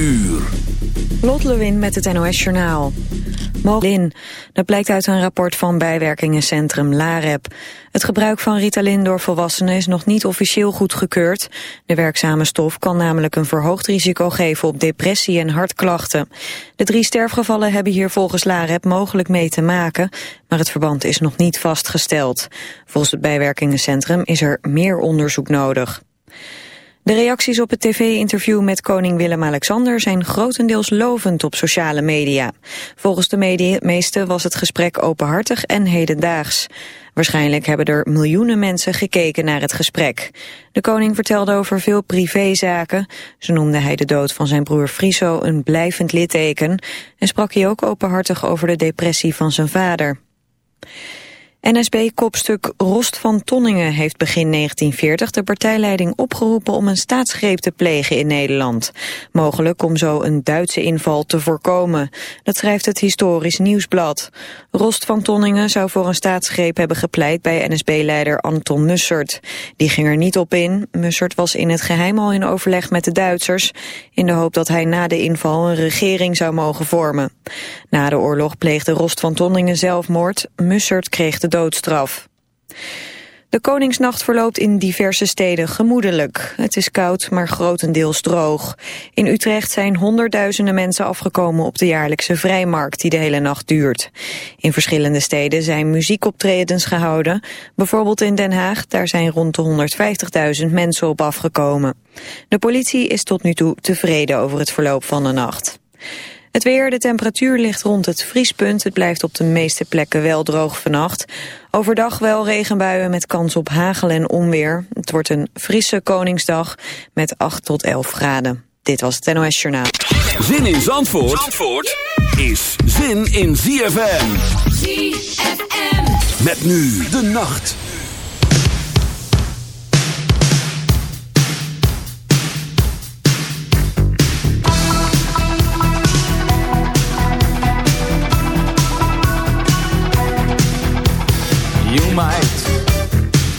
uur. Lot Lewin met het NOS Journaal. Moglin. Dat blijkt uit een rapport van bijwerkingencentrum LAREP. Het gebruik van Ritalin door volwassenen is nog niet officieel goedgekeurd. De werkzame stof kan namelijk een verhoogd risico geven op depressie en hartklachten. De drie sterfgevallen hebben hier volgens LAREP mogelijk mee te maken, maar het verband is nog niet vastgesteld. Volgens het bijwerkingencentrum is er meer onderzoek nodig. De reacties op het tv-interview met koning Willem-Alexander zijn grotendeels lovend op sociale media. Volgens de meeste was het gesprek openhartig en hedendaags. Waarschijnlijk hebben er miljoenen mensen gekeken naar het gesprek. De koning vertelde over veel privézaken. Zo noemde hij de dood van zijn broer Friso een blijvend litteken... en sprak hij ook openhartig over de depressie van zijn vader. NSB-kopstuk Rost van Tonningen heeft begin 1940 de partijleiding opgeroepen om een staatsgreep te plegen in Nederland. Mogelijk om zo een Duitse inval te voorkomen. Dat schrijft het Historisch Nieuwsblad. Rost van Tonningen zou voor een staatsgreep hebben gepleit bij NSB-leider Anton Mussert. Die ging er niet op in. Mussert was in het geheim al in overleg met de Duitsers, in de hoop dat hij na de inval een regering zou mogen vormen. Na de oorlog pleegde Rost van Tonningen zelfmoord. Mussert kreeg de doodstraf. De Koningsnacht verloopt in diverse steden gemoedelijk. Het is koud, maar grotendeels droog. In Utrecht zijn honderdduizenden mensen afgekomen op de jaarlijkse vrijmarkt die de hele nacht duurt. In verschillende steden zijn muziekoptredens gehouden. Bijvoorbeeld in Den Haag, daar zijn rond de 150.000 mensen op afgekomen. De politie is tot nu toe tevreden over het verloop van de nacht. Het weer, de temperatuur ligt rond het vriespunt. Het blijft op de meeste plekken wel droog vannacht. Overdag wel regenbuien met kans op hagel en onweer. Het wordt een frisse Koningsdag met 8 tot 11 graden. Dit was het NOS Journaal. Zin in Zandvoort, Zandvoort is zin in ZFM. ZFM. Met nu de nacht. You might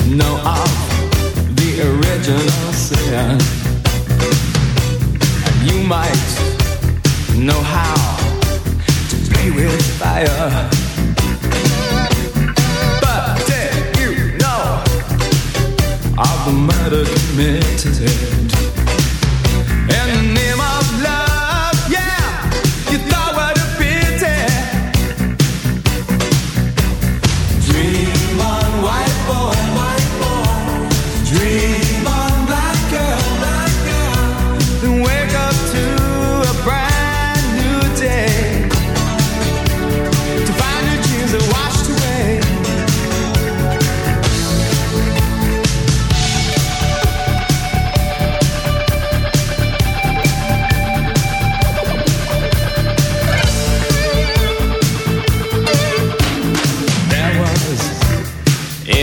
know of the original sin. And you might know how to play with fire.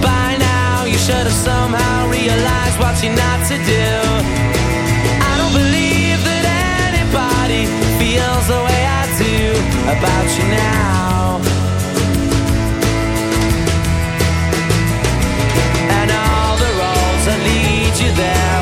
By now, you should have somehow realized what you're not to do. I don't believe that anybody feels the way I do about you now. And all the roads that lead you there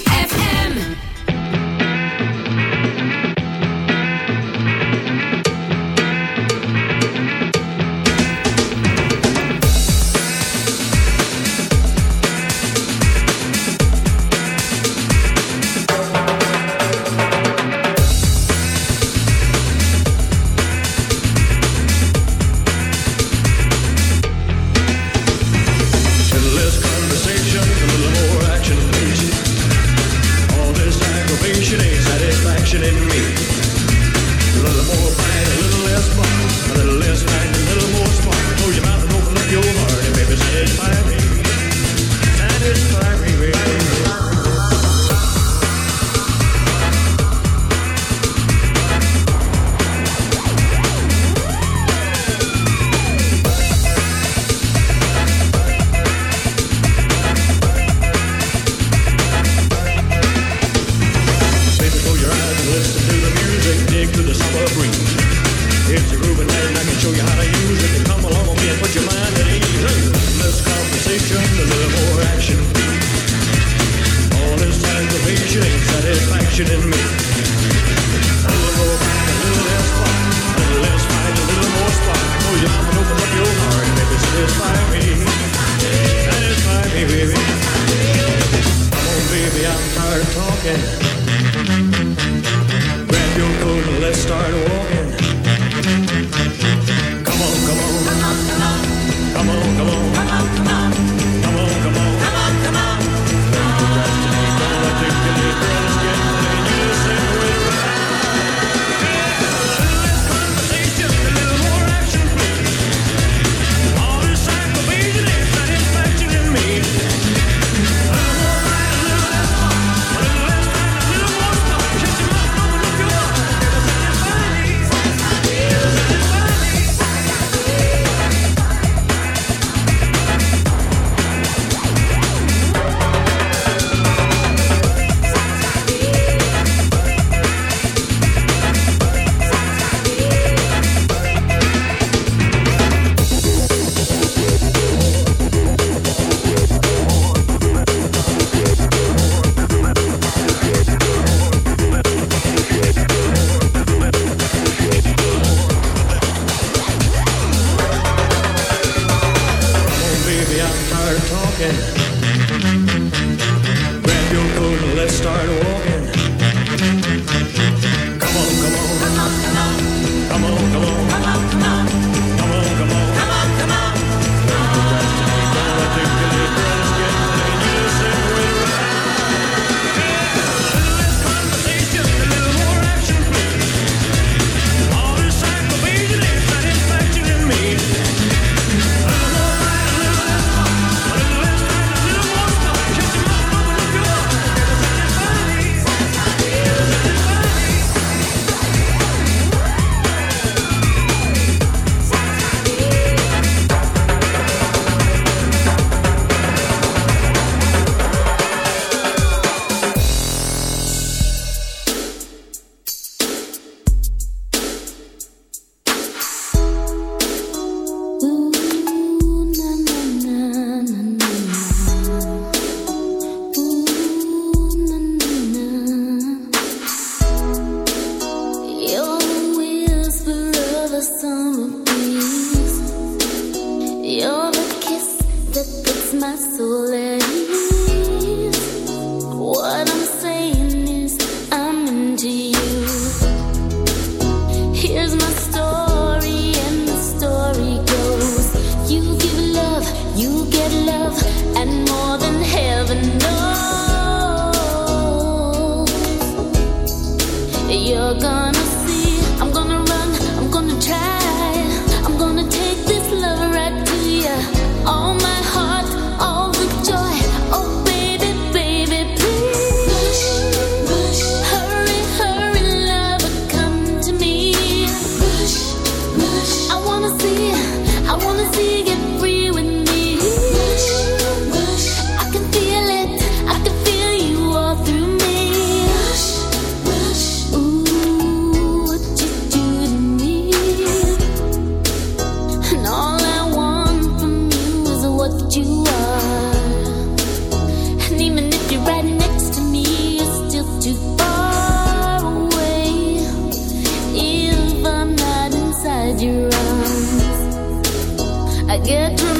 get through.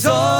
Is all